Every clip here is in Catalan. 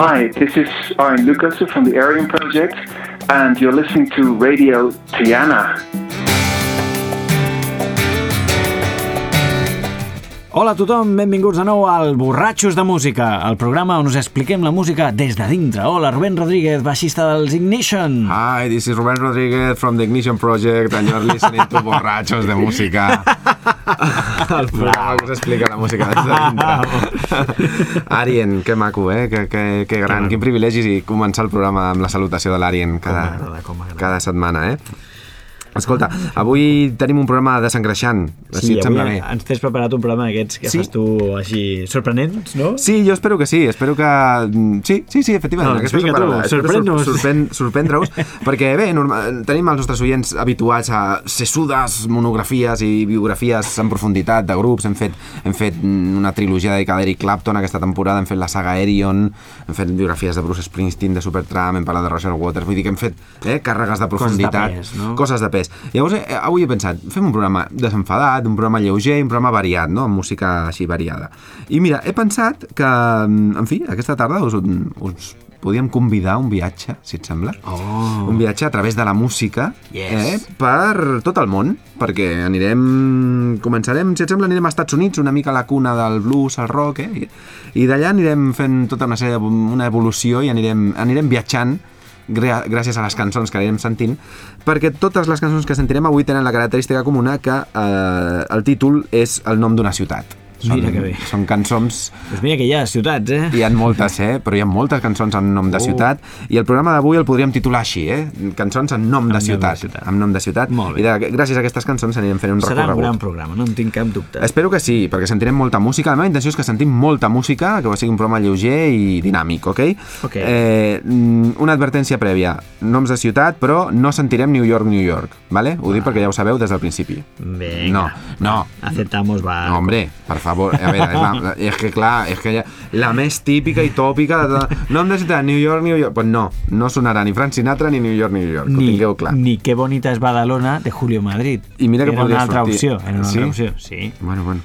Hi, this is Arjen Lucas from the Aryan Project, and you're listening to Radio Tiana. Hola a tothom, benvinguts de nou al Borratxos de Música, el programa on us expliquem la música des de dintre. Hola, Rubén Rodríguez, baixista dels Ignition. Hi, this is Ruben Rodríguez from the Ignition Project and you're listening to Borrachos de Música. El programa que us explica la música. Arien, que maco, eh? Que, que, que gran, quin privilegi començar el programa amb la salutació de l'Arien cada, com cada setmana, eh? Escolta, avui tenim un programa desengreixant, si et sembla avui bé. ens tens preparat un programa d'aquests que Sí. fas tu així sorprenents, no? Sí, jo espero que sí, espero que... Sí, sí, sí, efectivament. Doncs aquesta és vinga, la tu, sorprèn-nos. sor- Sorprèn, sorprendre-us, perquè bé, norma, tenim els nostres oients habituats a sesudes monografies i biografies en profunditat de grups, hem fet, hem fet una trilogia dedicada a Eric Clapton aquesta temporada, hem fet la saga Erion, hem fet biografies de Bruce Springsteen, de Supertramp, hem parlat de Roger Waters, vull dir que hem fet eh, càrregues de profunditat, pes, no? coses de pes. Llavors, eh, avui he pensat, fem un programa desenfadat, un programa lleuger, un programa variat, no?, amb música així variada. I mira, he pensat que, en fi, aquesta tarda us, us podíem convidar un viatge, si et sembla. Oh. Un viatge a través de la música Yes. eh, per tot el món, perquè anirem... Començarem, si et sembla, anirem als Estats Units, una mica a la cuna del blues, el rock, eh? I, d'allà anirem fent tota una sèrie, una evolució i anirem, anirem viatjant gràcies a les cançons que anirem sentint, perquè totes les cançons que sentirem avui tenen la característica comuna que eh, el títol és el nom d'una ciutat. Mira que bé. Són cançons Doncs mira que hi ha ciutats, eh? hi ha moltes, eh? Però hi ha moltes cançons en nom de Oh. ciutat i el programa d'avui el podríem titular així, eh? Cançons en nom de nom de ciutat. ciutat. En nom de ciutat. Molt bé. I de, gràcies a aquestes cançons anirem fent un Serà un recorregut. gran programa, no en tinc cap dubte. Espero que sí, perquè sentirem molta música. La meva intenció és que sentim molta música, que sigui un programa lleuger i dinàmic, ok? Ok. Eh, mm, una advertència prèvia. Noms de ciutat, però no sentirem New York, New York, ¿vale? Ho dic perquè ja ho sabeu des del principi. Vinga. No, no. Aceptamos, va. No, hombre, per favor, a és, la, és que clar, és que ja, la més típica i tòpica de, nom de New York, New York, pues no, no sonarà ni Frank Sinatra ni New York, New York, que ho Ni, tingueu clar. ni Qué bonita es Badalona de Julio Madrid. I mira que era podria una altra sortir. opció. Era una Sí? altra opció, sí. Bueno, bueno,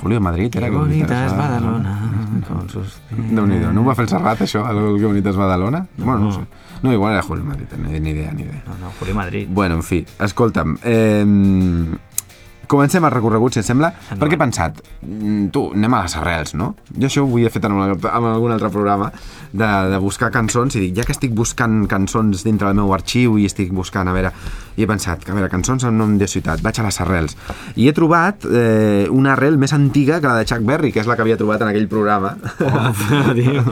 Julio Madrid Qué era que bonita es Badalona. con sus- Déu-n'hi-do, no ho va fer el Serrat, això, el que bonita és Badalona? Bueno, no, sé. No, igual era Julio Madrid, ni, ni idea, ni idea. No, no, Julio Madrid. Bueno, en fi, escolta'm, eh, comencem el recorregut, si et sembla, Endavant. perquè he pensat, mm, tu, anem a les arrels, no? Jo això ho havia fet en, un, en algun altre programa, de, de buscar cançons, i dic, ja que estic buscant cançons dintre del meu arxiu i estic buscant, a veure, i he pensat, que a veure, cançons en nom de ciutat, vaig a les arrels. I he trobat eh, una arrel més antiga que la de Chuck Berry, que és la que havia trobat en aquell programa. Oh, Déu.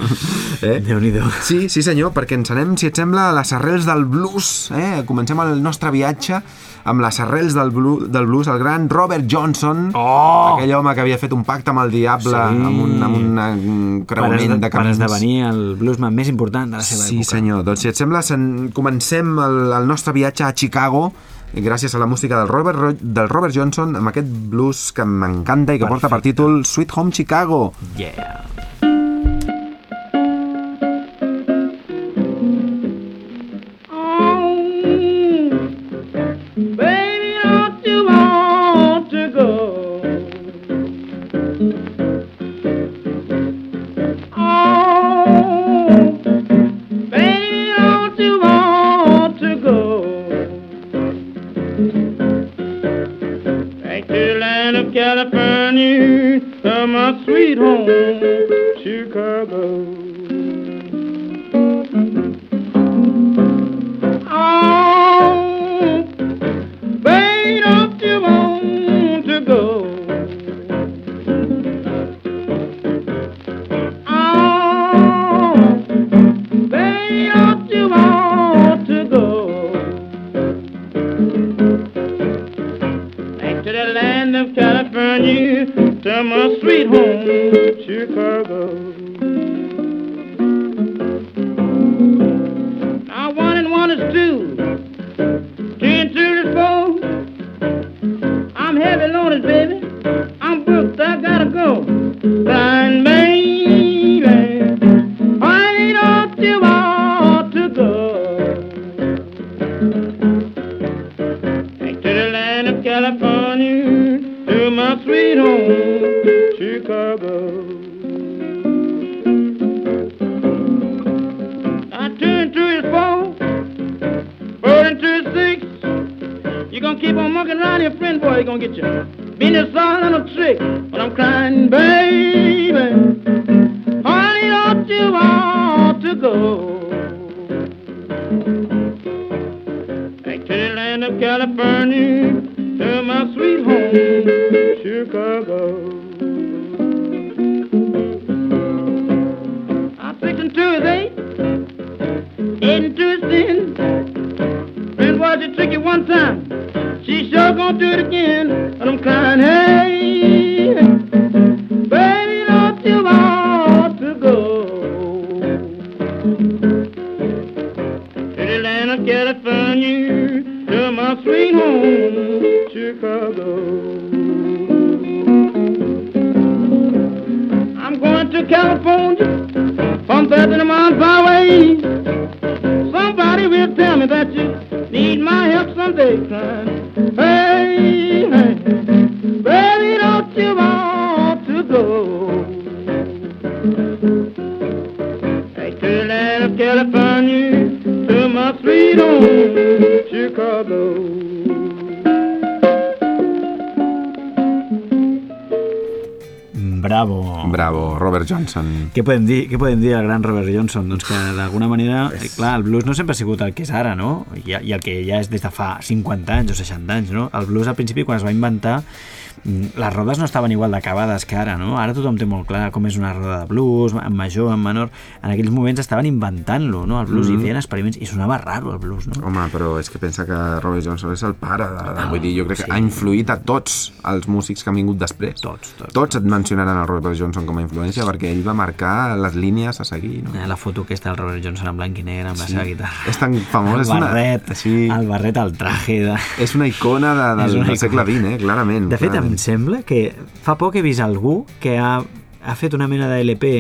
Eh? Déu-n'hi-do. Sí, sí senyor, perquè ens anem, si et sembla, a les arrels del blues. Eh? Comencem el nostre viatge amb les arrels del, blu, del blues, el gran Robert Johnson, Oh! aquell home que havia fet un pacte amb el diable, Sí. amb un, amb un, Per, creuament de per camins. esdevenir el bluesman més important de la seva Sí, època. senyor. Doncs si et sembla, comencem el, el nostre viatge a Chicago gràcies a la música del Robert, Ro- del Robert Johnson amb aquest blues que m'encanta i que porta per Perfecte. títol Sweet Home Chicago. Yeah. gonna keep on monkeying around your friend, boy, he gonna get you. Been a all on a trick, but I'm crying, baby. Honey, don't you want to go? Back to the land of California, to my sweet home, Chicago. i'm thinking Tuesday, eight and Tuesday. Friend, why'd you trick it one time? durgen Robert Johnson. Què podem dir, què podem dir del gran Robert Johnson? Doncs que d'alguna manera, eh, clar, el blues no sempre ha sigut el que és ara, no? I, I el que ja és des de fa 50 anys o 60 anys, no? El blues al principi, quan es va inventar, les rodes no estaven igual d'acabades que ara, no? Ara tothom té molt clar com és una roda de blues, en major, en menor. En aquells moments estaven inventant-lo, no? El blues, Mm. i feien experiments, i sonava raro el blues, no? Home, però és que pensa que Robert Johnson és el pare de, de vull dir, jo crec que ha influït a tots els músics que han vingut després. Tots, tots. Tots et mencionaran el Robert Johnson com a influència perquè ell va marcar les línies a seguir, no? Eh, La foto aquesta del Robert Johnson en blanc i negre amb la seva guitarra. És tan famós, el és una- barret, sí. el barret, el traje de... És una icona de, del, És una del segle. XX, eh? clarament. De fet, clarament. Em sembla que fa poc he vist algú que ha, ha fet una mena de LP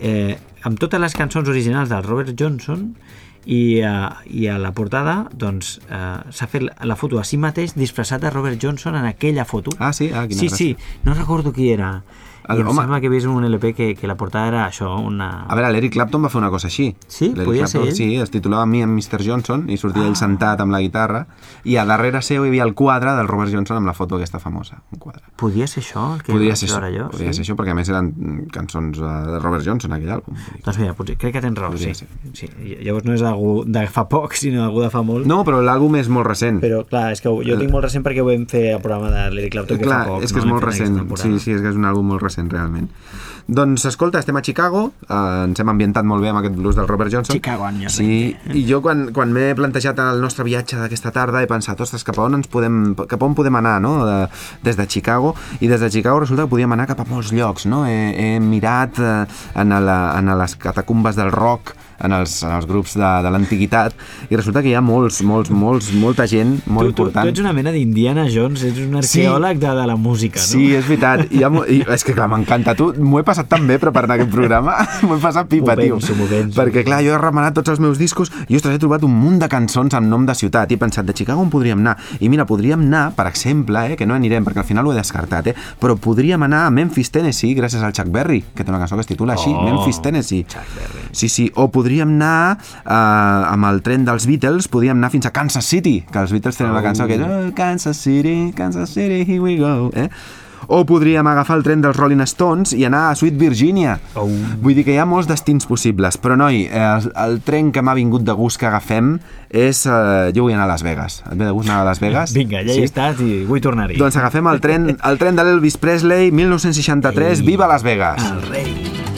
eh, amb totes les cançons originals del Robert Johnson i, uh, i a la portada doncs uh, s'ha fet la- la foto a si mateix disfressat de Robert Johnson en aquella foto Ah, sí? Ah, quina sí, gràcia. sí, no recordo qui era El- I em home. sembla que he vist un LP que, que la portada era això una... A veure, l'Eric Clapton va fer una cosa així. Sí? Podia ser Clapton, ell? Sí, es titulava Me and Mr. Johnson i sortia ell sentat amb la guitarra i a darrere seu hi havia el quadre del Robert Johnson amb la foto aquesta famosa. Un quadre. Podia ser això el que Podria vaig ser, això, jo? podria sí? ser això, perquè a més eren cançons eh, de Robert Johnson, aquell àlbum. Doncs mira, potser, crec que tens raó, Podria sí. ser. sí. Llavors no és algú de fa poc, sinó algú de fa molt. No, però l'àlbum és molt recent. Però clar, és que jo tinc molt recent perquè ho vam fer al programa de l'Eric Clapton que Clar, fa poc. és que no? és molt L'hem fet recent. Sí, sí, és que és un àlbum molt recent, realment. Doncs, escolta, estem a Chicago, eh, ens hem ambientat molt bé amb aquest blues del Robert Johnson. Chicago años Sí, i jo quan, quan m'he plantejat el nostre viatge d'aquesta tarda he pensat, ostres, cap a on ens podem, cap on podem anar, no?, de, des de Chicago, i des de Chicago resulta que podíem anar cap a molts llocs, no? He, he mirat eh, en, la, en les catacumbes del rock, en els, en els grups de, de l'antiguitat, i resulta que hi ha molts, molts, molts, molta gent molt tu, tu, important. tu ets una mena d'Indiana Jones, ets un arqueòleg de, de la música, Sí, no? és veritat. Ha, mo- i, és que clar, m'encanta. Tu m'ho he passat tan bé preparant aquest programa. m'ho he passat pipa, tio. penso, m'ho penso. Perquè clar, jo he remenat tots els meus discos i ostres, he trobat un munt de cançons amb nom de ciutat i he pensat, de Chicago on podríem anar? I mira, podríem anar, per exemple, eh, que no anirem perquè al final ho he descartat, eh, però podríem anar a Memphis, Tennessee, gràcies al Chuck Berry, que té una cançó que es titula així, Oh, Memphis, Tennessee. Chuck Berry. Sí, sí, o podríem anar eh, amb el tren dels Beatles, podríem anar fins a Kansas City, que els Beatles tenen una cançó que és oh, Kansas City, Kansas City, here we go, eh? O podríem agafar el tren dels Rolling Stones i anar a Sweet Virginia. Oh. Vull dir que hi ha molts destins possibles, però noi, el, el tren que m'ha vingut de gust que agafem és... Eh, jo vull anar a Las Vegas. Et ve de gust anar a Las Vegas? Vinga, ja hi estàs i vull tornar-hi. Doncs agafem el tren, el tren de l'Elvis Presley, 1963, Ei. viva Las Vegas! El rei.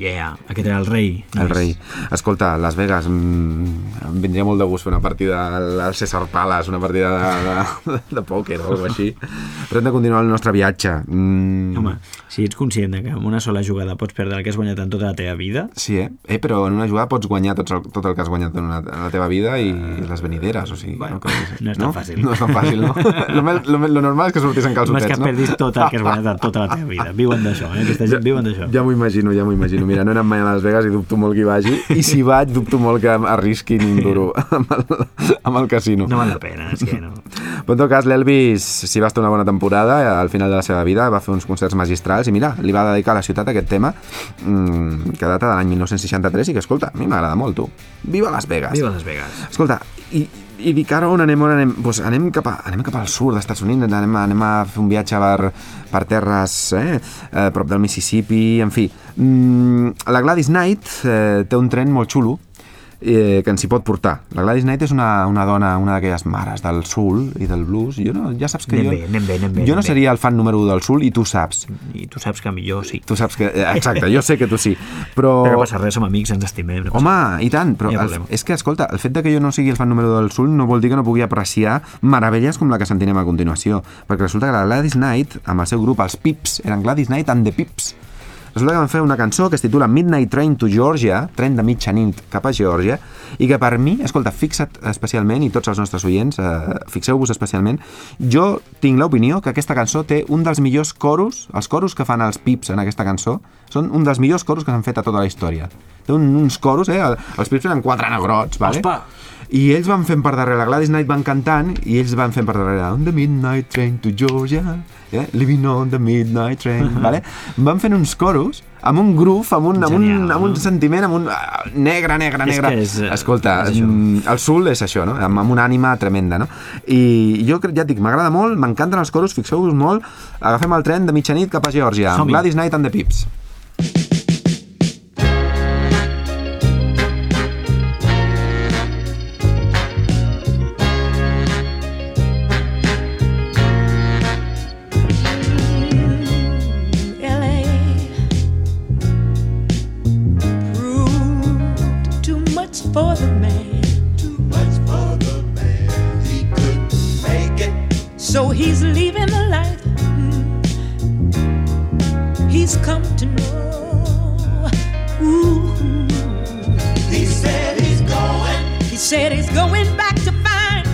Yeah, aquest era el rei. El rei. Escolta, Las Vegas, mm, em vindria molt de gust fer una partida al César Palace, una partida de, de, de pòquer o alguna així. Però hem de continuar el nostre viatge. Mm, Home, si ets conscient que amb una sola jugada pots perdre el que has guanyat en tota la teva vida, Sí, eh? eh? Però en una jugada pots guanyar tot el, tot el que has guanyat en, una, en la teva vida i les venideres, o sigui... Bueno, no, Com- no és tan fàcil. No és tan fàcil, no? lo, lo, lo normal és que sortis en no és calçotets, que no? perdis tot el que has guanyat en tota la teva vida. Viuen d'això, eh? Aquesta gent viuen d'això. Ja m'ho imagino, ja m'ho imagino. Mira, no he anat mai a Las Vegas i dubto molt que hi vagi. I si vaig, dubto molt que arrisqui ni un duro amb el, amb el casino. No val la pena, és que no. Però en tot cas, l'Elvis s'hi va estar una bona temporada, al final de la seva vida va fer uns concerts magistrals i mira, li va dedicar a la ciutat aquest tema mmm, que data de l'any 1963 i que, escolta, a mi m'agrada molt, tu. Viva Las Vegas! Viva Las Vegas. Escolta, i, i dic ara on anem, on anem? Pues anem, cap a, anem cap al sud dels Estats Units, anem, anem a fer un viatge per, per terres eh, a prop del Mississippi, en fi. Mm, la Gladys Knight eh, té un tren molt xulo eh, que ens hi pot portar. La Gladys Knight és una, una dona, una d'aquelles mares del soul i del blues. Jo no, ja saps que Anem jo... bé, anem bé, anem bé, jo no seria el fan número 1 del soul i tu saps. I tu saps que millor sí. Tu saps que... eh, Exacte, jo sé que tu sí. Però... Però no passa res, som amics, ens estimem. No Home, i tant, però Ja el, és que, escolta, el fet de que jo no sigui el fan número del Sul no vol dir que no pugui apreciar meravelles com la que sentirem a continuació, perquè resulta que la Gladys Knight, amb el seu grup, els Pips, eren Gladys Knight and the Pips. Resulta que van fer una cançó que es titula Midnight Train to Georgia, tren de mitjanit cap a Georgia, i que per mi, escolta, fixa't especialment, i tots els nostres oients, eh, fixeu-vos especialment, jo tinc l'opinió que aquesta cançó té un dels millors coros, els coros que fan els Pips en aquesta cançó, són un dels millors coros que s'han fet a tota la història. Té un, uns coros, eh? El- Els Pips eren quatre negrots, vale? Ospa! I ells van fent per darrere, la Gladys Knight van cantant i ells van fent per darrere On the midnight train to Georgia yeah? Living on the midnight train vale? Van fent uns coros amb un groove, amb un, amb un, amb un no? sentiment, amb un negre, negre, És negre. és, eh, Escolta, és això. el soul és això, no? Amb, amb una ànima tremenda, no? I jo ja et dic, m'agrada molt, m'encanten els coros, fixeu-vos molt, agafem el tren de mitjanit cap a Geòrgia, amb. Gladys Knight and the Pips. Much for the man. Too much for the man. He couldn't make it. So he's leaving the life mm. he's come to know. Ooh. He said he's going, He said he's going back to find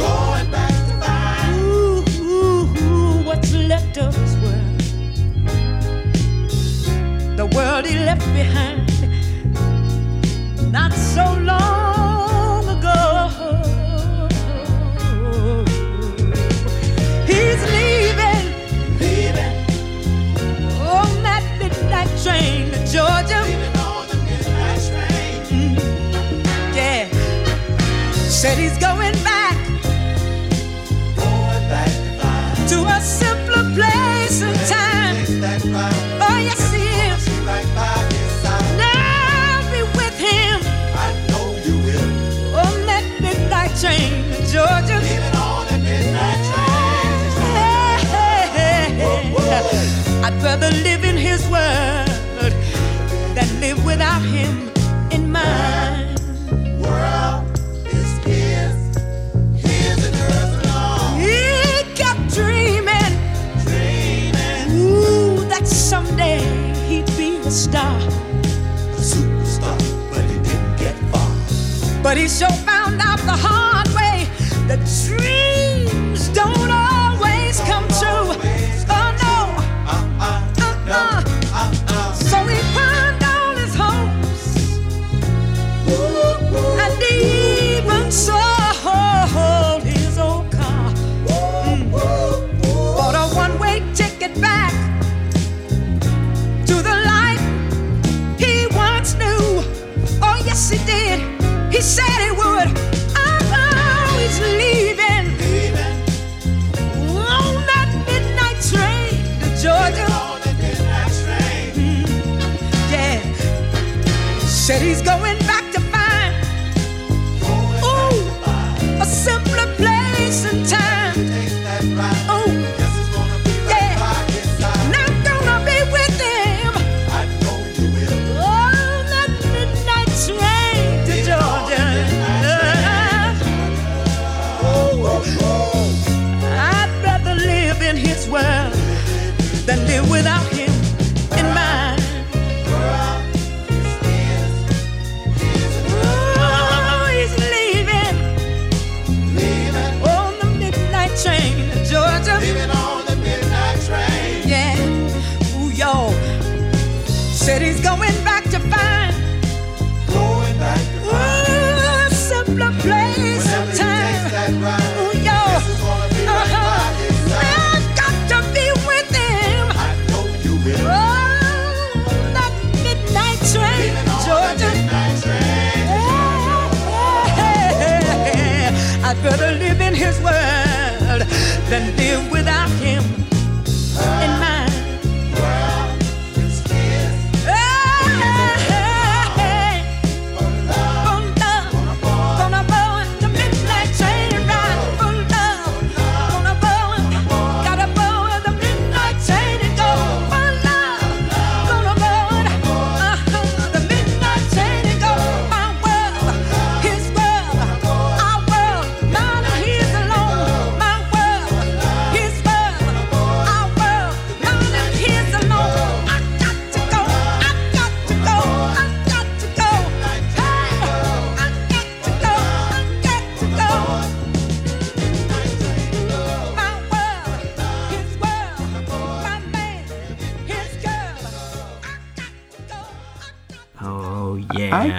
going back to find. ooh, ooh, ooh, what's left of his world. The world he left behind not so long ago. He's leaving Leaving, on that midnight train to Georgia. leaving on the midnight train. Mm-hmm. Yeah. Said he's going back Going back to to a simpler place and time. Takes that right. Oh, yes, I'd rather live in His Word than live without Him in mine. World is his, his and hers alone. He kept dreaming, Dreaming, ooh, that someday he'd be a star. a superstar, but he didn't get far. But he sure He said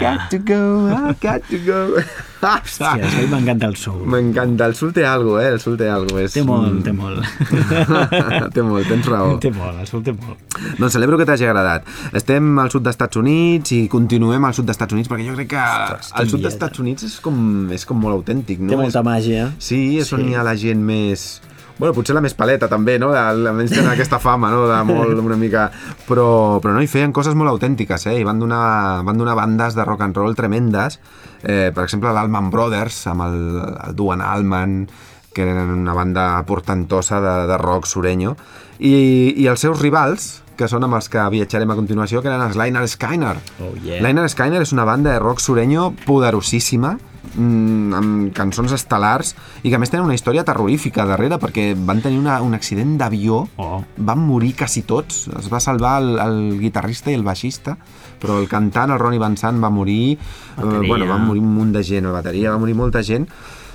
got to go, I got to go. Hòstia, a mi m'encanta el soul. M'encanta, el sul té algo, eh? El sul té algo. És... Té molt, té molt. té molt, tens raó. té molt, el soul té molt. Doncs celebro que t'hagi agradat. Estem al sud d'Estats Units i continuem al sud d'Estats Units perquè jo crec que el sud d'Estats Units és com, és com molt autèntic, no? Té molta és... màgia. Sí, és on Sí. hi ha la gent més... Bueno, potser la més paleta també, no? Almenys tenen aquesta fama, no? De molt, una mica... Però, però no, hi feien coses molt autèntiques, eh? I van donar, van donar bandes de rock and roll tremendes. Eh, per exemple, l'Allman Brothers, amb el, el Duan Allman, que eren una banda portentosa de, de rock sureño. I, I els seus rivals, que són amb els que viatjarem a continuació, que eren els Liner Skyner. Oh, yeah. Liner Skyner és una banda de rock sureño poderosíssima, mm, amb cançons estel·lars i que a més tenen una història terrorífica darrere perquè van tenir una, un accident d'avió. Oh. van morir quasi tots. Es va salvar el, el guitarrista i el baixista però el cantant, el Ronnie Van Sant va morir. Eh, bueno, va morir un munt de gent a la bateria, va morir molta gent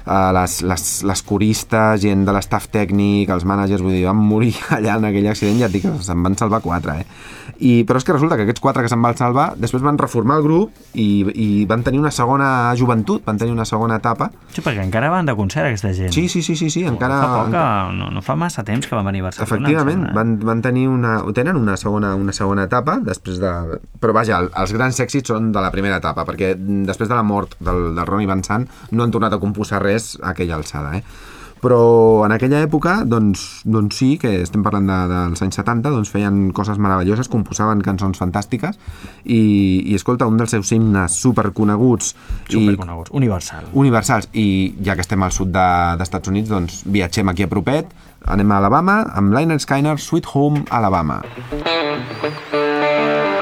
uh, les, les, les coristes, gent de l'estaf tècnic, els mànagers, vull dir, van morir allà en aquell accident, ja et dic que se'n van salvar quatre, eh? I, però és que resulta que aquests quatre que se'n van salvar, després van reformar el grup i, i van tenir una segona joventut, van tenir una segona etapa. Sí, perquè encara van de concert aquesta gent. Sí, sí, sí, sí, sí encara... Fa poc, no, no fa massa temps que van venir a Barcelona. Efectivament, eh? van, van tenir una, tenen una segona, una segona etapa després de... Però vaja, el- els grans èxits són de la primera etapa, perquè després de la mort del, del Ronnie Van Sant no han tornat a composar res és aquella alçada, eh? Però en aquella època, doncs, doncs sí, que estem parlant de, dels anys 70, doncs feien coses meravelloses, composaven cançons fantàstiques i, i escolta, un dels seus himnes superconeguts... Superconeguts, i, universal. Universals, i ja que estem al sud d'Estats de, Units, doncs viatgem aquí a propet, anem a Alabama amb Liner Skyner, Sweet Home, Alabama. Alabama.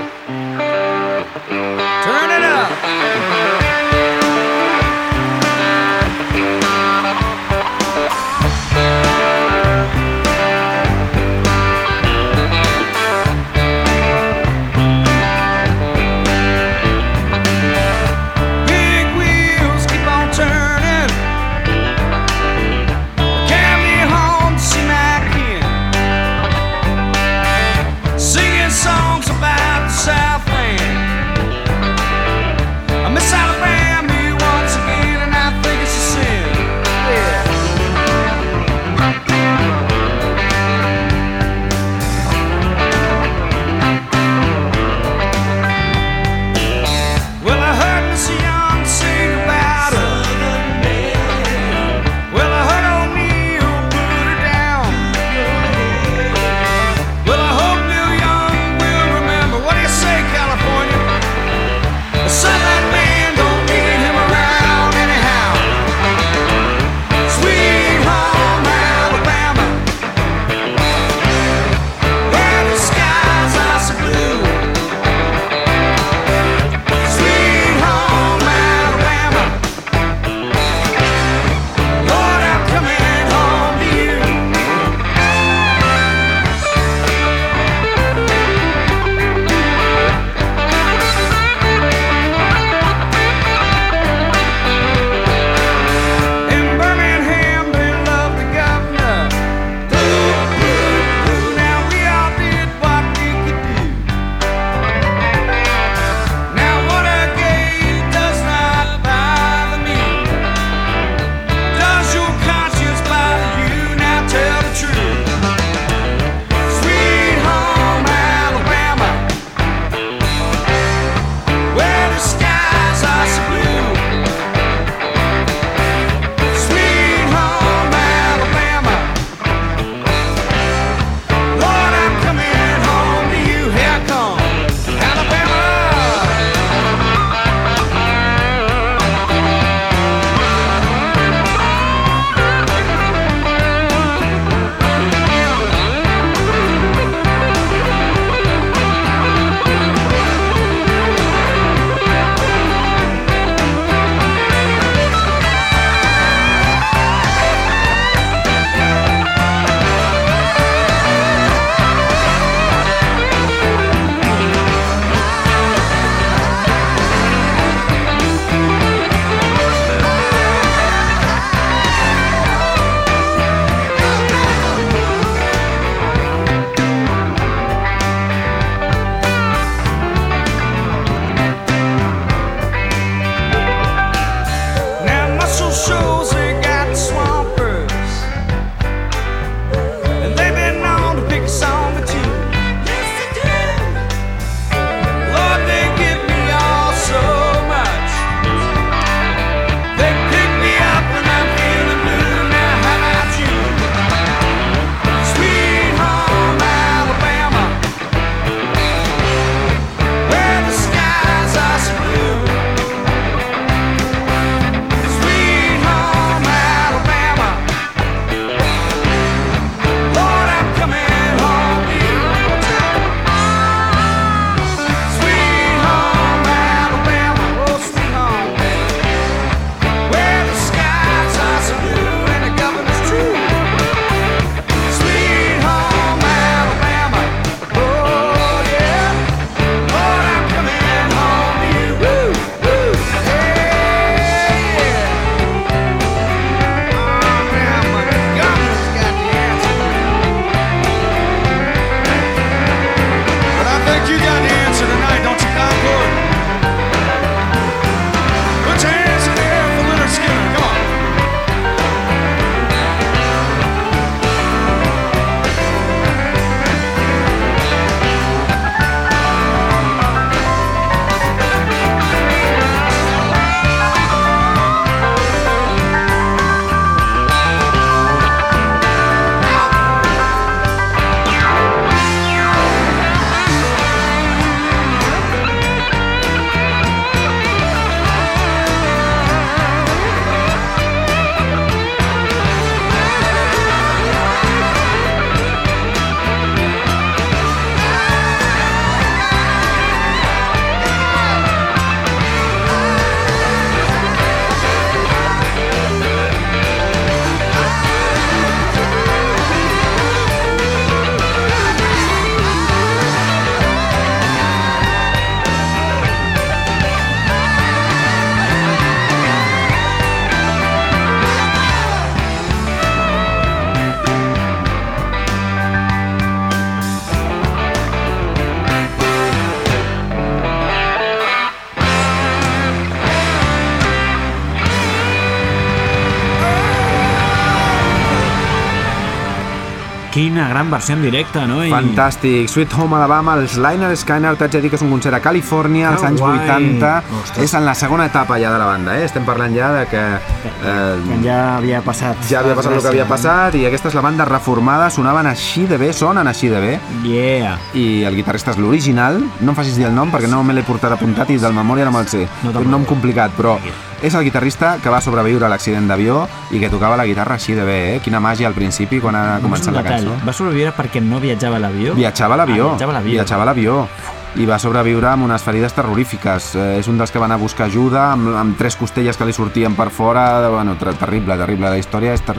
Quina gran versió en directe, no? I... Fantàstic. Sweet Home Alabama, els Liner Skyner, t'haig de dir que és un concert a Califòrnia als Que anys guai. 80. Ostres. És en la segona etapa ja de la banda, eh? Estem parlant ja de que... Eh, Quan ja havia passat... ja havia passat el que havia passat i aquesta és la banda reformada, sonaven així de bé, sonen així de bé Yeah. i el guitarrista és l'original, no em facis dir el nom perquè no me l'he portat apuntat i del memòria no me'l sé. No és un nom complicat, però és el guitarrista que va sobreviure a l'accident d'avió i que tocava la guitarra així de bé, eh? Quina màgia al principi quan ha començat la cançó. Va sobreviure perquè no viatjava a l'avió? Viatjava a l'avió. Ah, viatjava a l'avió. Viatjava a l'avió. I va sobreviure amb unes ferides terrorífiques. Eh, és un dels que van a buscar ajuda, amb, amb tres costelles que li sortien per fora. Bueno, ter terrible, terrible. La història és ter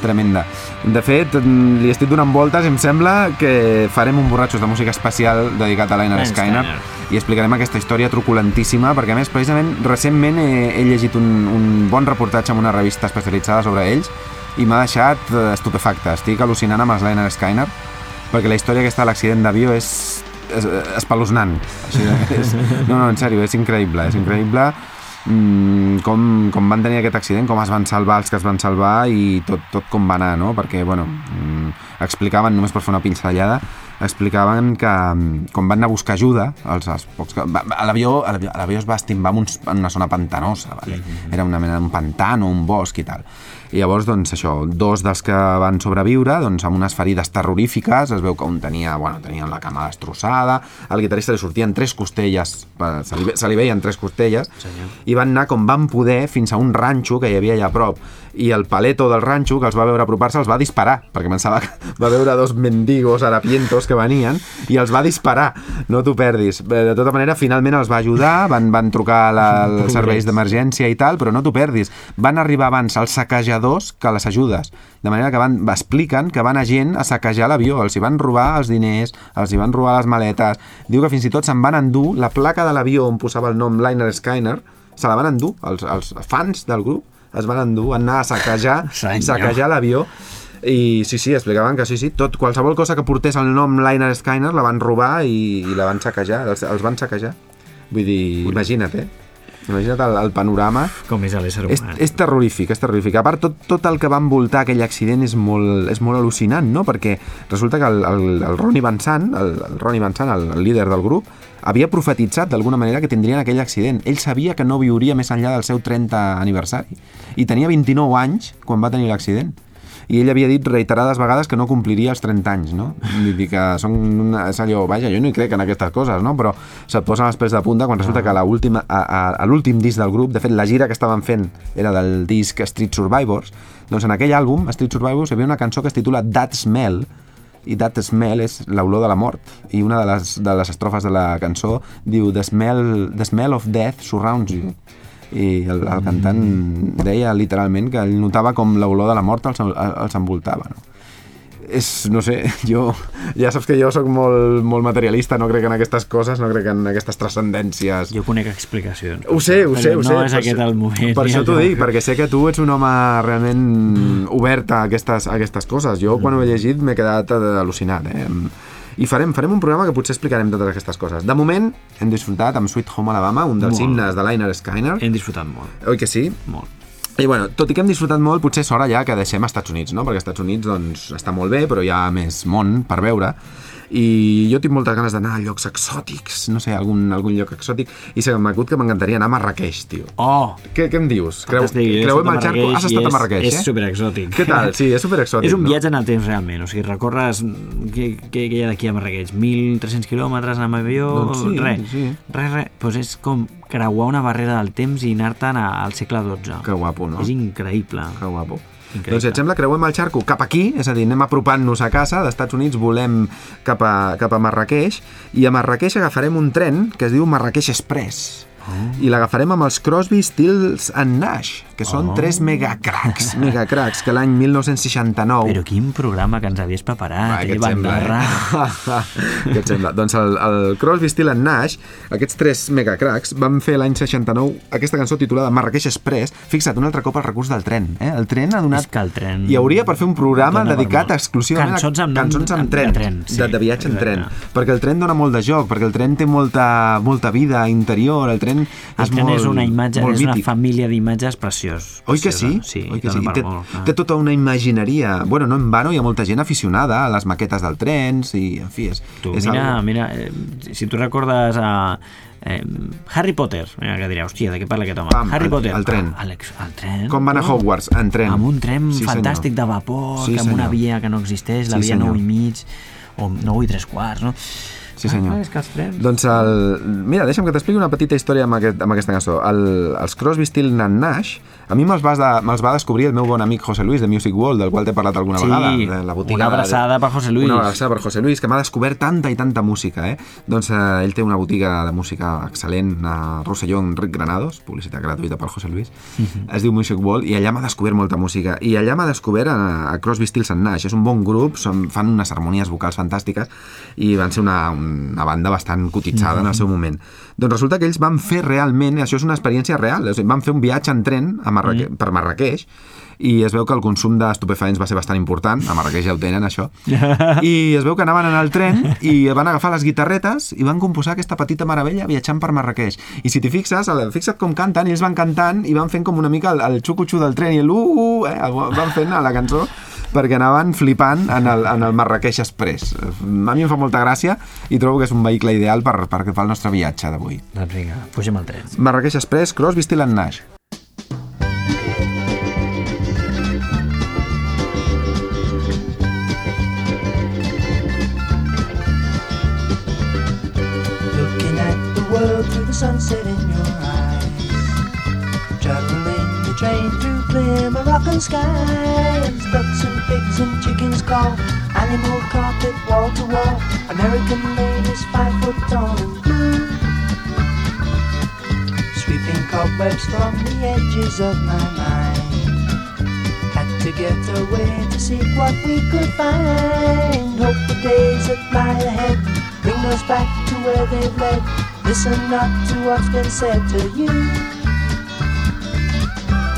tremenda. De fet, mm, li estic donant voltes i em sembla que farem un borratxos de música especial dedicat a Skyner Skyner. i explicarem aquesta història truculentíssima perquè a més precisament recentment he, he llegit un, un bon reportatge en una revista especialitzada sobre ells i m'ha deixat eh, estupefacte estic al·lucinant amb els Liner Skyner perquè la història aquesta de l'accident d'avió és, és espeluznant Així és, no, no, en sèrio, és increïble és increïble mm, com, com van tenir aquest accident, com es van salvar els que es van salvar i tot, tot com va anar, no? Perquè, bueno, mm, explicaven, només per fer una pinzellada, explicaven que mm, quan van anar a buscar ajuda, els, els pocs que, l'avió es va estimbar en, uns, en una zona pantanosa, vale? era una mena d'un pantano, un bosc i tal. I llavors, doncs, això, dos dels que van sobreviure, doncs, amb unes ferides terrorífiques, es veu que un tenia, bueno, tenia la cama destrossada, al guitarrista li sortien tres costelles, eh, se li, se li veien tres costelles, i van anar com van poder fins a un ranxo que hi havia allà a prop i el paleto del ranxo que els va veure apropar-se els va disparar perquè pensava que va veure dos mendigos harapientos que venien i els va disparar. No t'ho perdis. Bé, de tota manera finalment els va ajudar van, van trucar la, als serveis d'emergència i tal però no t'ho perdis. Van arribar abans els saquejadors que les ajudes de manera que van, expliquen que van a gent a saquejar l'avió, els hi van robar els diners, els hi van robar les maletes. Diu que fins i tot se'n van endur la placa de l'avió on posava el nom Liner Skyner se la van endur, els, els fans del grup es van endur, van anar a saquejar, Senyor. saquejar l'avió i sí, sí, explicaven que sí, sí, tot, qualsevol cosa que portés el nom Liner Skyner la van robar i, i la van saquejar, els, els van saquejar. Vull dir, imagina't, eh? Imagina't el, el panorama. Com és l'ésser És, humà. és terrorífic, és terrorífic. A part, tot, tot el que va envoltar aquell accident és molt, és molt al·lucinant, no? Perquè resulta que el, el, el Ronnie Van Sant, el, el Ronnie Van Sant, el, el líder del grup, havia profetitzat d'alguna manera que tindrien aquell accident. Ell sabia que no viuria més enllà del seu 30 aniversari. I tenia 29 anys quan va tenir l'accident i ell havia dit reiterades vegades que no compliria els 30 anys, no? Vull dir que són una, és allò, vaja, jo no hi crec en aquestes coses, no? Però se't posen els pèls de punta quan resulta que a la última- a, a, a l'últim disc del grup, de fet la gira que estaven fent era del disc Street Survivors, doncs en aquell àlbum, Street Survivors, hi havia una cançó que es titula That Smell, i That Smell és l'olor de la mort i una de les, de les estrofes de la cançó diu the smell, the smell of death surrounds you i el, el cantant deia literalment que ell notava com l'olor de la mort els, els envoltava no? és, no sé, jo ja saps que jo sóc molt, molt materialista no crec en aquestes coses, no crec en aquestes transcendències Jo conec explicacions. ho sé, ho sé, ho sé. No és aquest el moment. Per això t'ho dic, perquè sé que tu ets un home realment obert a aquestes, a aquestes coses. Jo, quan ho he llegit, m'he quedat al·lucinat, eh? I farem, farem un programa que potser explicarem totes aquestes coses. De moment, hem disfrutat amb Sweet Home Alabama, un dels Molt. himnes de Liner Skyner. Hem disfrutat molt, Oi que sí? molt. I bueno, tot i que hem disfrutat molt, potser és hora ja que deixem Estats Units, no? Perquè Estats Units doncs, està molt bé, però hi ha més món per veure. I jo tinc moltes ganes d'anar a llocs exòtics, no sé, algun, algun lloc exòtic. I se m'acut que m'encantaria anar a Marrakeix, tio. Oh! Què, què em dius? Creu, he creuem estat a el xarco? Has estat a és- Marrakeix, és eh? superexòtic. Què tal? Sí, és superexòtic, És un no? viatge en el temps realment, o sigui, recorres... Què, què, hi ha d'aquí a Marrakeix? 1.300 quilòmetres amb avió? Doncs sí, res, sí. res, res. Pues és com creuar una barrera del temps i anar-te'n a- al segle XII. Que guapo, no? És increïble. Que guapo. Increïble. Doncs si et sembla, creuem el xarco cap aquí, és a dir, anem apropant-nos a casa, d'Estats Units volem cap a, cap a Marrakeix, i a Marrakeix agafarem un tren que es diu Marrakeix Express. I l'agafarem amb els Crosby, Stills and Nash, que són Oh. tres megacracs, megacracs, que l'any 1969... Però quin programa que ens havies preparat, Va, eh, Bandarra. eh? què et sembla? Doncs el, el Crosby, Still and Nash, aquests tres megacracs, van fer l'any 69 aquesta cançó titulada Marrakeix Express. Fixa't, un altre cop el recurs del tren. Eh? El tren ha donat... És que el tren Hi hauria per fer un programa dona dedicat exclusivament Cançons a amb nom- cançons amb de tren, tren, sí, de, de viatge en tren. exacte. Perquè el tren dona molt de joc, perquè el tren té molta, molta vida interior, el tren tren, el és tren molt- és una imatge, molt és una mític. família d'imatges preciós. Oi que sí? Sí, Oi que sí? I té, molt, té tota una imagineria. Bueno, no en vano, hi ha molta gent aficionada a les maquetes del trens i, en fi, és, Tu, és mira, algo- mira, eh, si tu recordes a eh, Harry Potter, mira, que dirà, hòstia, de què parla aquest home? Pam, Harry el- Potter. el tren. Ah, Alex, el tren. Com van a. Hogwarts, en tren. Amb un tren Sí, fantàstic senyor. de vapor, Sí, que amb una senyor. via que no existeix, la Sí, via senyor. 9 i mig, o 9 i 3 quarts, no? Sí, senyor. Ah, és que els. Doncs el... Mira, deixa'm que t'expliqui una petita història amb, aquest, amb aquesta cançó. El, els Crosby, Still and Nash, a mi me'ls va, de, me'ls va descobrir el meu bon amic José Luis de Music World, del qual t'he parlat alguna Sí, vegada. De la botiga una de- abraçada per José Luis. Una abraçada per José Luis, que m'ha descobert tanta i tanta música, eh? Doncs eh, ell té una botiga de música excel·lent a Rosselló, Enric Granados, publicitat gratuïta per José Luis. Es diu Music World, i allà m'ha descobert molta música. I allà m'ha descobert a, a Crosby, Stills and Nash. És un bon grup, són, fan unes harmonies vocals fantàstiques i van ser una, una banda bastant cotitzada en el seu moment. Doncs resulta que ells van fer realment, això és una experiència real, o sigui, van fer un viatge en tren a Marraque Mm. per Marrakeix i es veu que el consum d'estupefaents va ser bastant important, a Marrakeix ja ho tenen això, i es veu que anaven en el tren i van agafar les guitarretes i van composar aquesta petita meravella viatjant per Marrakeix. I si t'hi fixes, fixa't com canten, i ells van cantant i van fent com una mica el, el xucutxu del tren i el uh, uh, eh, van fent a la cançó perquè anaven flipant en el, en el Marrakeix Express. A mi em fa molta gràcia i trobo que és un vehicle ideal per, per fer el nostre viatge d'avui. Doncs vinga, pugem al tren. Marrakeix Express, Crosby, Still and Nash. Looking at the world through the sunset Moroccan skies. Ducks and pigs and chickens call. Animal carpet wall to wall. American ladies five foot tall and blue. Sweeping cobwebs from the edges of my mind. Had to get away to see what we could find. Hope the days that lie ahead bring us back to where they've led. Listen not to what's been said to you.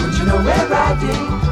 Would you know we're riding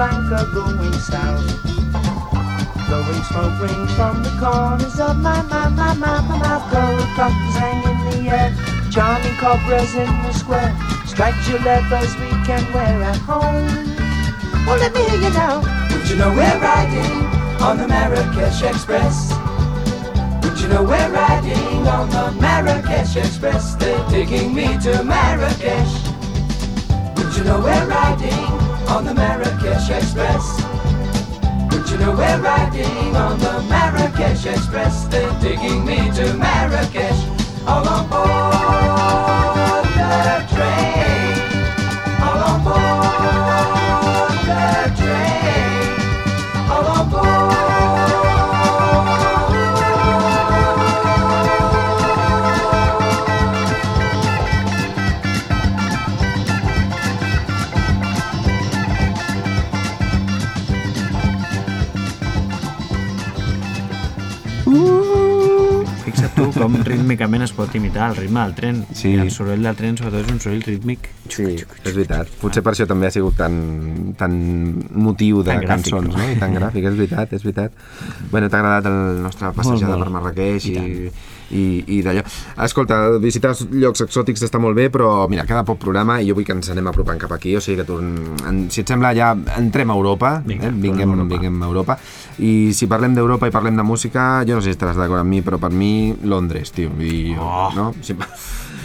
Casablanca going south. Blowing smoke rings from the corners of my, my, my, my, my mouth. Gold buttons hang in the air. Charming cobras in the square. Striped leathers we can wear at home. Well, let me hear you now. Would you know we're riding on the Marrakesh Express? Would you know we're riding on the Marrakesh Express? They're taking me to Marrakesh. Would you know we're riding on the Marrakesh Express? Would you know we're riding on the Marrakesh Express? They're taking me to Marrakesh. All on board com rítmicament es pot imitar el ritme del tren. Sí. I el soroll del tren, sobretot, és un soroll rítmic. Sí, és veritat. Potser per això també ha sigut tan, tan motiu de Tan gràfic, cançons, no? I tan gràfic, és veritat, és veritat. Bueno, t'ha agradat el nostre passejada per Marrakeix I i, i, i d'allò. Escolta, visitar llocs exòtics està molt bé, però mira, queda poc programa i jo vull que ens anem apropant cap aquí, o sigui que torn... en, si et sembla ja entrem a Europa, Vinga, eh? vinguem, a Europa. vinguem a Europa, i si parlem d'Europa i parlem de música, jo no sé si estaràs d'acord amb mi, però per mi Londres, tio, i, Oh. no? Si,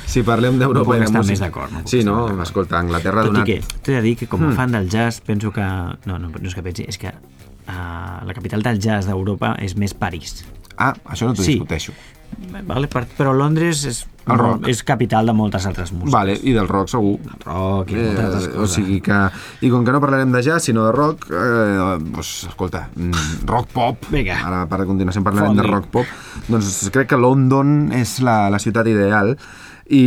si parlem No d'Europa puc i de estar música... més d'acord, no sí, no? Escolta, Anglaterra ha Tot i donat... que t'he de dir que com a Hmm. fan del jazz penso que... No, no, no és que pensi, és que uh, la capital del jazz d'Europa és més París. Ah, això no t'ho Sí. discuteixo. Vale, per, però Londres és, El rock. és capital de moltes altres músiques. Vale, i del rock segur. Rock i moltes altres Eh, o coses. sigui que... I com que no parlarem de jazz, sinó de rock, eh, doncs, escolta, mm, rock pop, Vinga. ara per continuació parlarem de Fot-li. rock pop, doncs crec que London és la, la ciutat ideal i,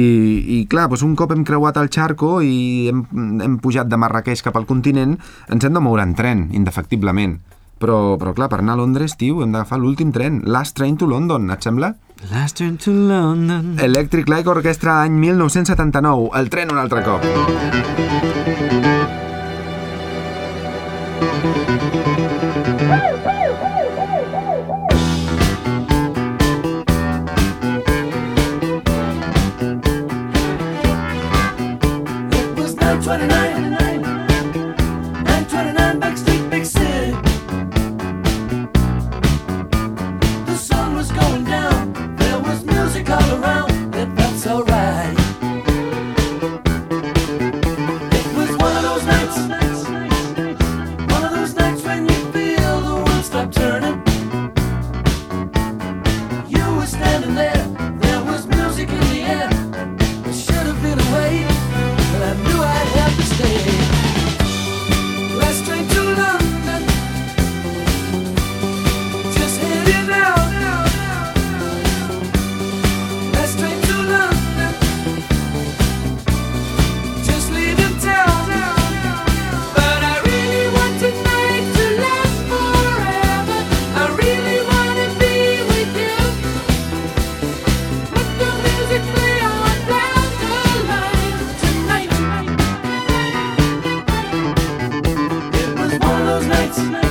i clar, doncs un cop hem creuat el Charco i hem, hem pujat de Marrakeix cap al continent, ens hem de moure en tren, indefectiblement. Però, però clar, per anar a Londres, tio, hem d'agafar l'últim tren, Last Train to London, et sembla? Last Train to London... Electric Light Orchestra, any 1979, el tren un altre cop. Christmas.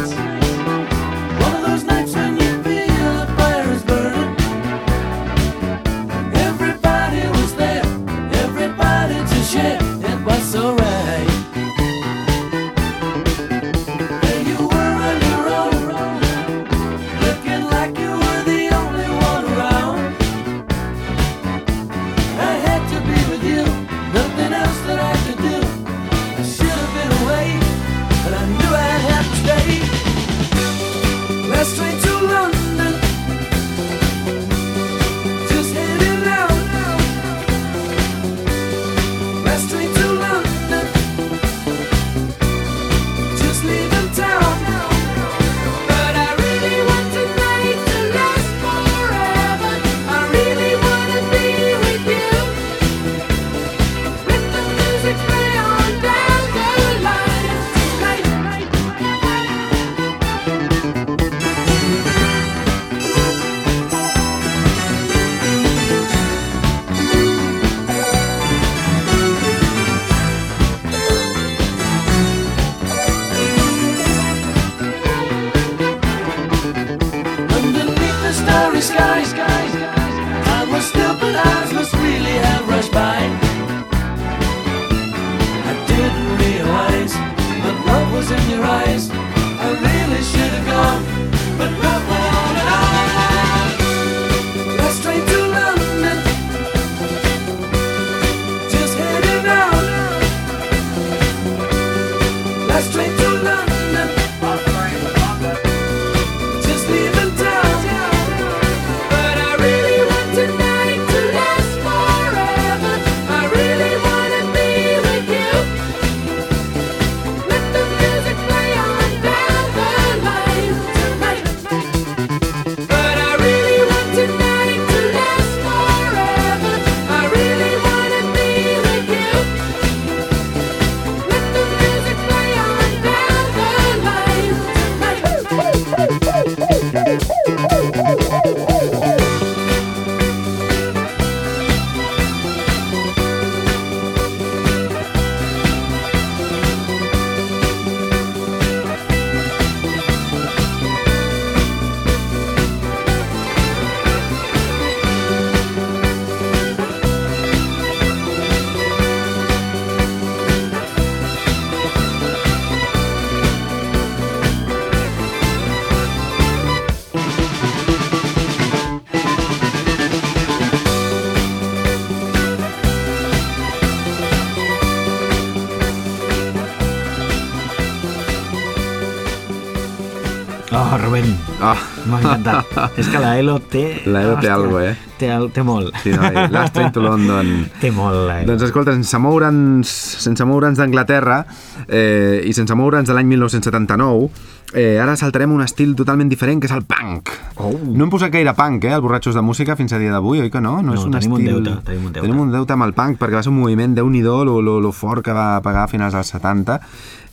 És que la té... L'Elo té algo, eh? Té, té molt. Sí, no, Last Train to London. Té molt, l'Elo. Doncs escolta, sense moure'ns sense moure'ns d'Anglaterra eh, i sense moure'ns de l'any 1979, eh, ara saltarem un estil totalment diferent, que és el punk. Oh. No hem posat gaire punk, eh, els borratxos de música, fins a dia d'avui, oi que no? No, no és un tenim estil... un deute. Tenim un deute. Tenim un deute amb el punk, perquè va ser un moviment, déu nhi lo, lo, lo fort que va pagar a finals dels 70,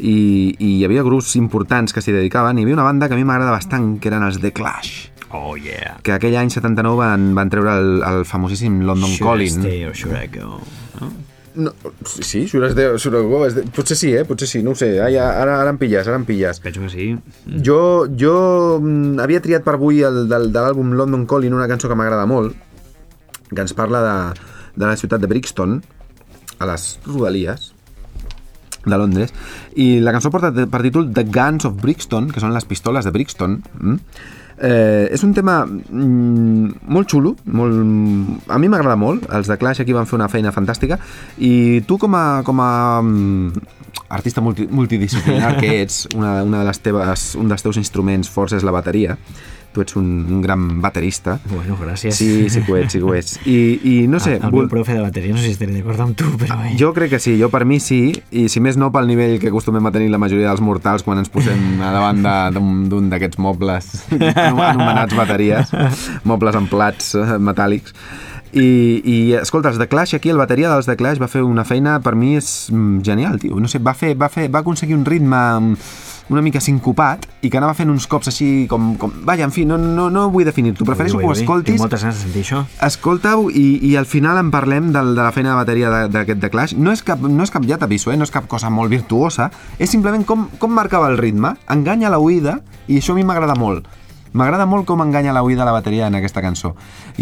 i, i hi havia grups importants que s'hi dedicaven, i hi havia una banda que a mi m'agrada bastant, que eren els The Clash Oh, yeah. que aquell any 79 van, van treure el, el famosíssim London Should I Calling. stay or should I go? No? No, sí, Should I Stay- Should I Go? Potser sí, eh? Potser sí, no ho sé. Ara, ara, ara em pilles, ara em pilles. Penso que sí. Jo, jo mm, havia triat per avui el, del, de l'àlbum London Calling una cançó que m'agrada molt, que ens parla de, de la ciutat de Brixton, a les rodalies de Londres, i la cançó porta per títol The Guns of Brixton, que són les pistoles de Brixton. Mm? Eh, és un tema mm, molt xulo, molt... a mi m'agrada molt, els de Clash aquí van fer una feina fantàstica, i tu com a, com a mm, artista multi, multidisciplinar que ets, una, una de les teves, un dels teus instruments forts és la bateria, tu ets un, un gran baterista. Bueno, gràcies. Sí, sí que ho ets, sí que ho ets. I, i no sé... El, el meu profe de bateria, no sé si estaré d'acord amb tu, però... eh, Jo crec que sí, jo per mi sí, i si més no pel nivell que acostumem a tenir la majoria dels mortals quan ens posem a davant d'un d'aquests mobles anomenats bateries, mobles amb plats eh, metàl·lics. I, I, escolta, els de Clash, aquí el bateria dels de Clash va fer una feina, per mi és mm, genial, tio. No sé, va, fer, va, fer, va aconseguir un ritme mm, una mica sincopat i que anava fent uns cops així com... com vaja, en fi, no, no, no vull definir-t'ho, prefereixo que ho escoltis Tinc moltes ganes de sentir això. Escolta-ho i, i al final en parlem del, de la feina de bateria de- d'aquest de, Clash. No és cap, no és cap, ja t'aviso, eh? no és cap cosa molt virtuosa, és simplement com, com marcava el ritme, enganya la oïda, i això a mi m'agrada molt. M'agrada molt com enganya la oïda la bateria en aquesta cançó.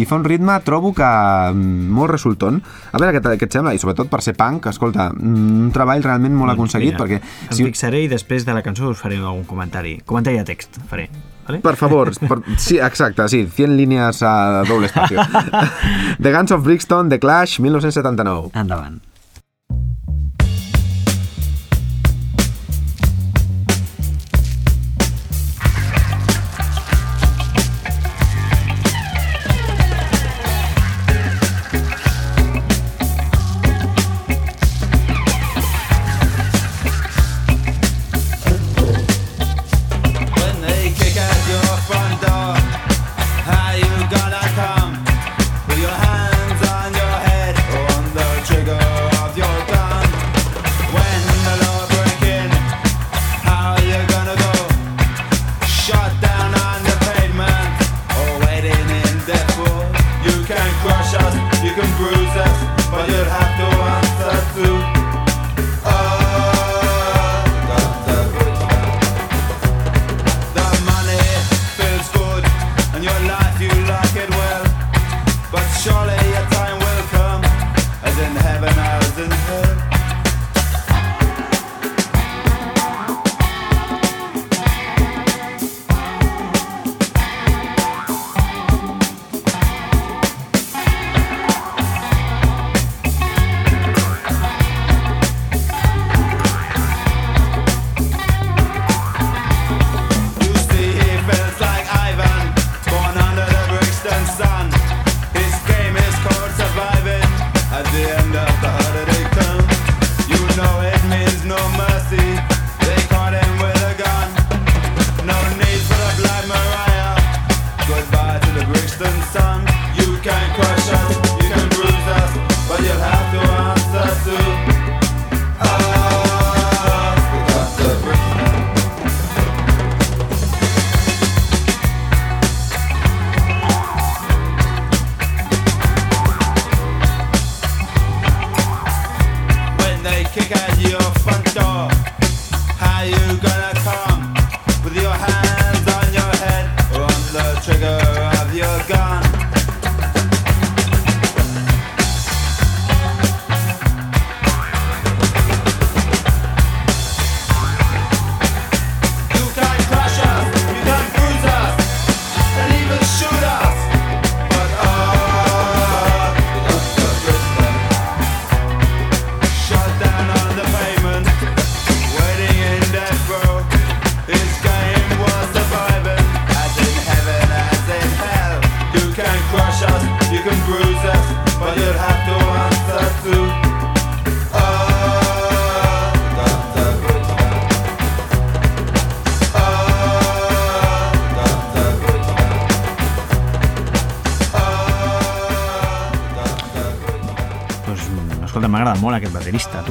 I fa un ritme, trobo que mm, molt resultant. A veure què, què et sembla, i sobretot per ser punk, escolta, mm, un treball realment molt aconseguit, Doncs Mira, perquè... Em fixaré i després de la cançó us faré algun comentari. Comentari de text faré. Vale? Per favor, per, sí, exacte, sí, 100 línies a doble espacio. The Guns of Brixton, The Clash, 1979. Endavant.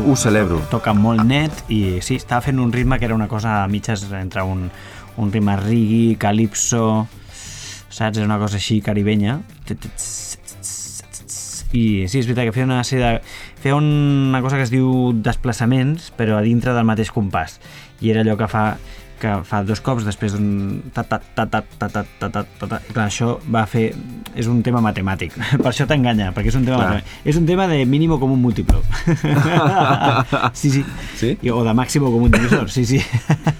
Ho celebro. Toca molt net i sí, estava fent un ritme que era una cosa a mitges entre un, un ritme rigui, calipso, saps? És una cosa així caribenya. I sí, és veritat que feia una sèrie de... Feia una cosa que es diu desplaçaments, però a dintre del mateix compàs. I era allò que fa que fa dos cops després d'un... ta ta ta ta ta ta, que això va fer és un tema matemàtic. Per això t'enganya, perquè és un tema Clar. matemàtic. És un tema de mínimo com un múltiplo. Sí, sí, Sí? O de màximo com un divisor. Sí, sí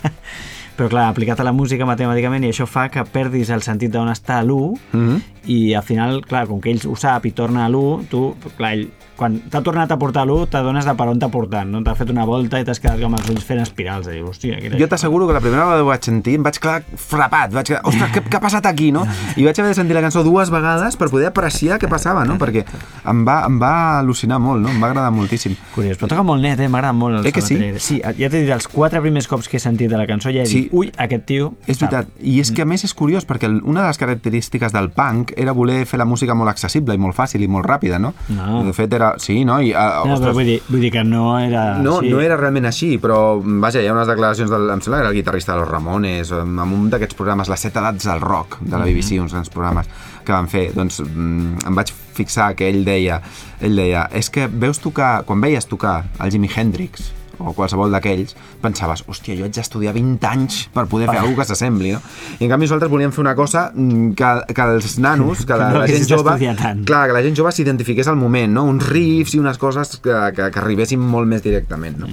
però clar, aplicat a la música matemàticament i això fa que perdis el sentit d'on està l'1 Mhm. i al final, clar, com que ell ho sap i torna a l'1, tu, clar, ell, quan t'ha tornat a portar l'1, t'adones de per on t'ha portat, no? T'ha fet una volta i t'has quedat amb els ulls fent espirals, i hòstia, què Jo t'asseguro que la primera vegada que ho vaig sentir em vaig quedar frapat, vaig quedar, ostres, què, què ha passat aquí, no? I vaig haver de sentir la cançó dues vegades per poder apreciar què passava, no? Perquè em va, em va al·lucinar molt, no? Em va agradar moltíssim. Curiós, però toca molt net, eh? M'agrada molt el Eh que sí? Sí, ja t'he dit, els quatre primers cops que he sentit de la cançó ja he Sí. Ui, aquest tio... És sap. veritat. I és que a més és curiós perquè una de les característiques del punk era voler fer la música molt accessible i molt fàcil i molt ràpida, no? No. De fet era... Sí, no? I, uh, No, però vull dir, vull dir que no era... No, sí. no era realment així, però vaja, hi ha unes declaracions del, em sembla que era el guitarrista de los Ramones, amb amb un d'aquests programes, les set edats del rock, de la BBC, uns grans programes que van fer, doncs mm, em vaig fixar que ell deia, ell deia, és que veus tocar, quan veies tocar el Jimi Hendrix, o qualsevol d'aquells, pensaves, hòstia, jo haig d'estudiar 20 anys per poder fer alguna que s'assembli, no? I en canvi nosaltres volíem fer una cosa mm, que, que els nanos, que la, no la gent jove... tant. Clar, que la gent jove s'identifiqués al moment, no? Uns riffs i unes coses que, que, que arribessin molt més directament, no?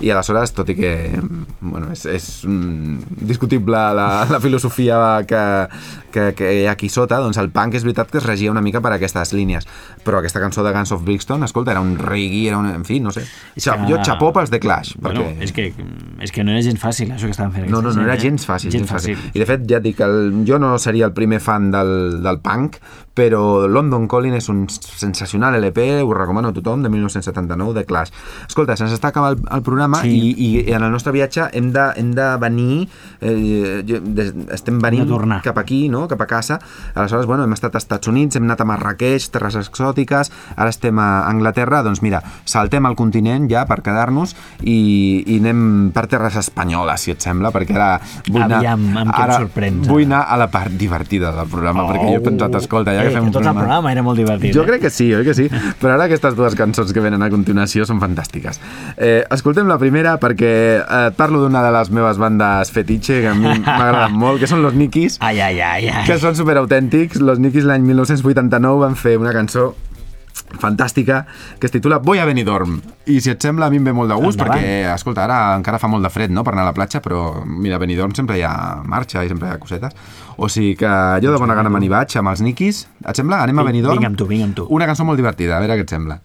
I aleshores, tot i que bueno, és, és mm, discutible la, la filosofia que, que, que hi ha aquí sota, doncs el punk és veritat que es regia una mica per aquestes línies. Però aquesta cançó de Guns of Brixton, escolta, era un reggae, era un... En fi, no sé. Xa, que- Jo xapó pels The Clash, Bueno, perquè... és que, és que no era gens fàcil, això que estaven fent. No, no, no era gens fàcil, gens, Gens fàcil. fàcil. I de fet, ja et dic, el, jo no seria el primer fan del, del punk, però London Calling és un sensacional LP, ho recomano a tothom, de 1979, de Clash. Escolta, se'ns està acabant el, el programa Sí. i, i en el nostre viatge hem de, hem de venir, eh, jo- des, estem venint de cap aquí, no? cap a casa. Aleshores, bueno, hem estat als Estats Units, hem anat a Marrakeix, terres exòtiques, ara estem a Anglaterra, doncs mira, saltem el continent ja per quedar-nos i, i anem per terres espanyoles, si et sembla, perquè ara vull anar, Aviam, amb què em ara vull anar a la part divertida del programa, Oh. perquè jo he pensat, escolta, ja que fem que un tot el programa era molt divertit. Jo eh? crec que sí, oi que sí? Però ara aquestes dues cançons que venen a continuació són fantàstiques. Eh, escoltem la primera perquè eh, parlo d'una de les meves bandes fetitxe que a mi m'agraden molt, que són los Nikis, Ai, ai, ai, ai. que són superautèntics. Los Nikis l'any 1989 van fer una cançó fantàstica que es titula Voy a Benidorm i si et sembla a mi em ve molt de gust Endavant. perquè, escolta, ara encara fa molt de fred no, per anar a la platja, però mira, a Benidorm sempre hi ha marxa i sempre hi ha cosetes o sigui que jo de bona gana me n'hi vaig amb els Nikis, et sembla? Anem a Benidorm? vinga amb tu, vinga amb tu. Una cançó molt divertida, a veure què et sembla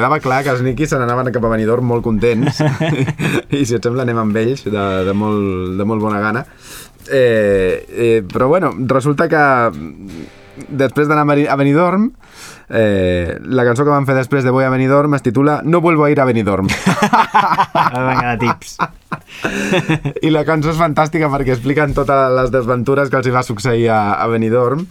quedava clar que els niquis se n'anaven cap a Benidorm molt contents i si et sembla anem amb ells de, de, molt, de molt bona gana. Eh, eh, però bueno, resulta que després d'anar a Beni- a Benidorm eh, la cançó que van fer després de Voy a Benidorm es titula No vuelvo a ir a Benidorm Vinga, de tips. I la cançó és fantàstica perquè expliquen totes les desventures que els hi va succeir a, a Benidorm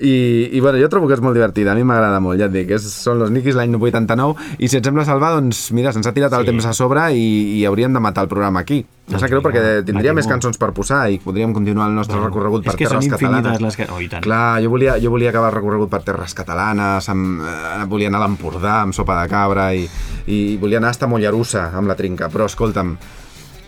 i, i bueno, jo trobo que és molt divertida a mi m'agrada molt, ja et dic, és, són los Nikis l'any 89 i si et sembla salvar doncs mira, se'ns ha tirat el Sí. temps a sobre i, i hauríem de matar el programa aquí em Doncs sap greu vinga, perquè tindria més cançons per posar i podríem continuar el nostre Bueno, recorregut per és que són terres catalanes infinites les que... Oh. Clar, jo volia, jo volia acabar el recorregut per terres catalanes, amb, eh, volia anar a l'Empordà amb sopa de cabra i, i volia anar hasta Mollerussa amb la trinca, però escolta'm,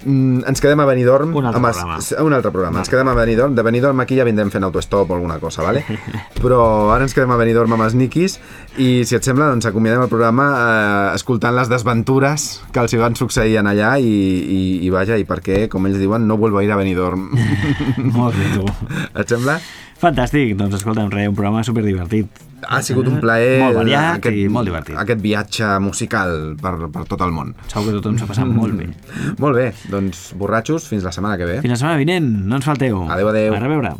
mm, ens quedem a Benidorm Un altre amb programa. Es, un altre programa, ens quedem a Benidorm de Benidorm aquí ja vindrem fent autostop o alguna cosa, vale? però ara ens quedem a Benidorm amb els Nikis i si et sembla doncs acomiadem el programa eh, escoltant les desventures que els hi van succeir en allà i, i, i vaja, i perquè, com ells diuen, no vuelvo a ir a Benidorm Molt bé, tu. et sembla? Fantàstic, doncs escolta'm, res, un programa superdivertit. Ha sigut un plaer Molt variat i molt divertit. aquest viatge musical per, per tot el món. Segur que tothom s'ha passat molt bé. Molt bé, doncs borratxos, fins la setmana que ve. Fins la setmana vinent, no ens falteu. Adéu, adéu. A reveure.